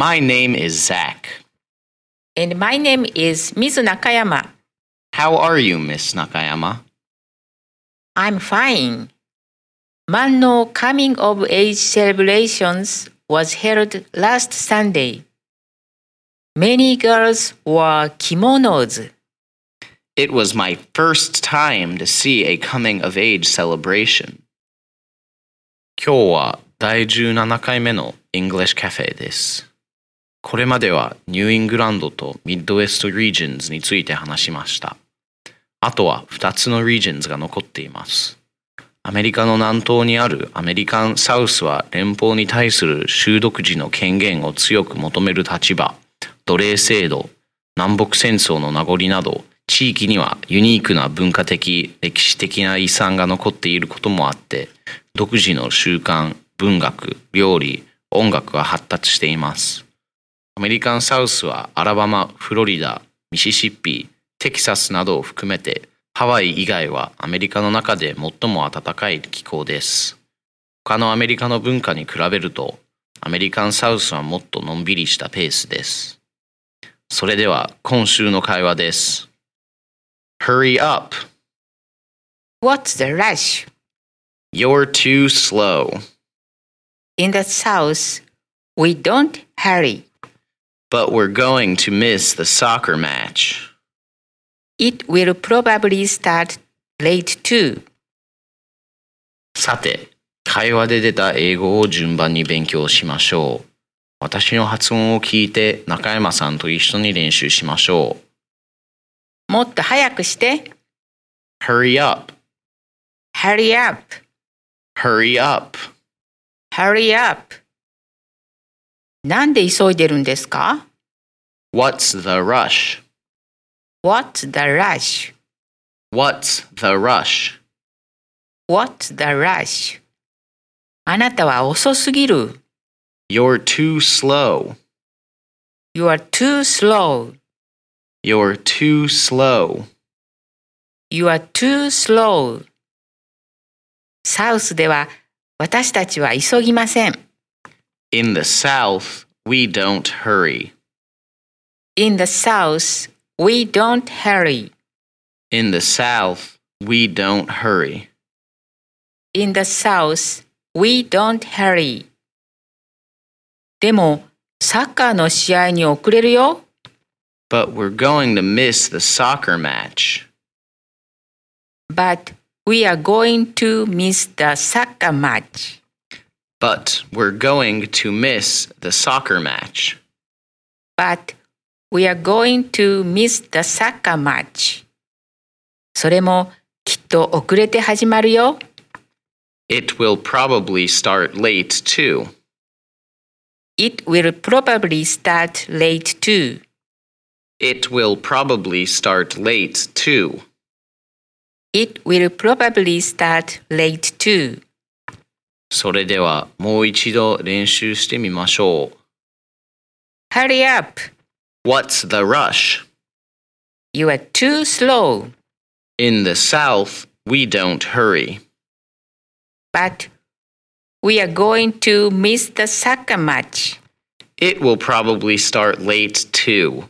My name is Zach. And my name is Ms. Nakayama. How are you, Miss Nakayama? I'm fine. Manno coming of age celebrations was held last Sunday. Many girls wore kimonos. It was my first time to see a coming of age celebration. 今日は第17回目の English Cafe です。 これまではニューイングランドとミッドウェスト regions について話しました。あとは2つの regions が残っています。アメリカの南東にあるアメリカンサウスは連邦に対する州独自の権限を強く求める立場、奴隷制度、南北戦争の名残など、地域にはユニークな文化的、歴史的な遺産が残っていることもあって、独自の習慣、文学、料理、音楽が発達しています。アメリカンサウスはアラバマ、フロリダ、ミシシッピ、テキサスなどを含めて、ハワイ以外はアメリカの中で最も暖かい気候です。他のアメリカの文化に比べると、アメリカンサウスはもっとのんびりしたペースです。それでは今週の会話です。Hurry up! What's the rush? You're too slow. In the South, we don't hurry. But we're going to miss the soccer match. It will probably start late too. さて、会話で出た英語を順番に勉強しましょう。私の発音を聞いて中山さんと一緒に練習しましょう。もっと早くして。Hurry up! Hurry up! Hurry up! Hurry up! なんで急いでるんですか What's the rush? ?What's the rush? What's the rush? What's the rush? あなたは遅すぎる。You're too slow. You are too slow. You're too slow. You are too slow. サウスでは私たちは急ぎません。In the South, we don't hurry. In the South, we don't hurry. In the South, we don't hurry. In the South, we don't hurry. でも、サッカーの試合に遅れるよ。 But we're going to miss the soccer match. But we are going to miss the soccer match. But we're going to miss the soccer match. But we are going to miss the soccer match. それもきっと遅れて始まるよ。 It will probably start late too. It will probably start late too. It will probably start late too. It will probably start late too. それではもう一度練習してみましょう。 Hurry up! What's the rush? You are too slow. In the South, we don't hurry. But we are going to miss the soccer match. It will probably start late too.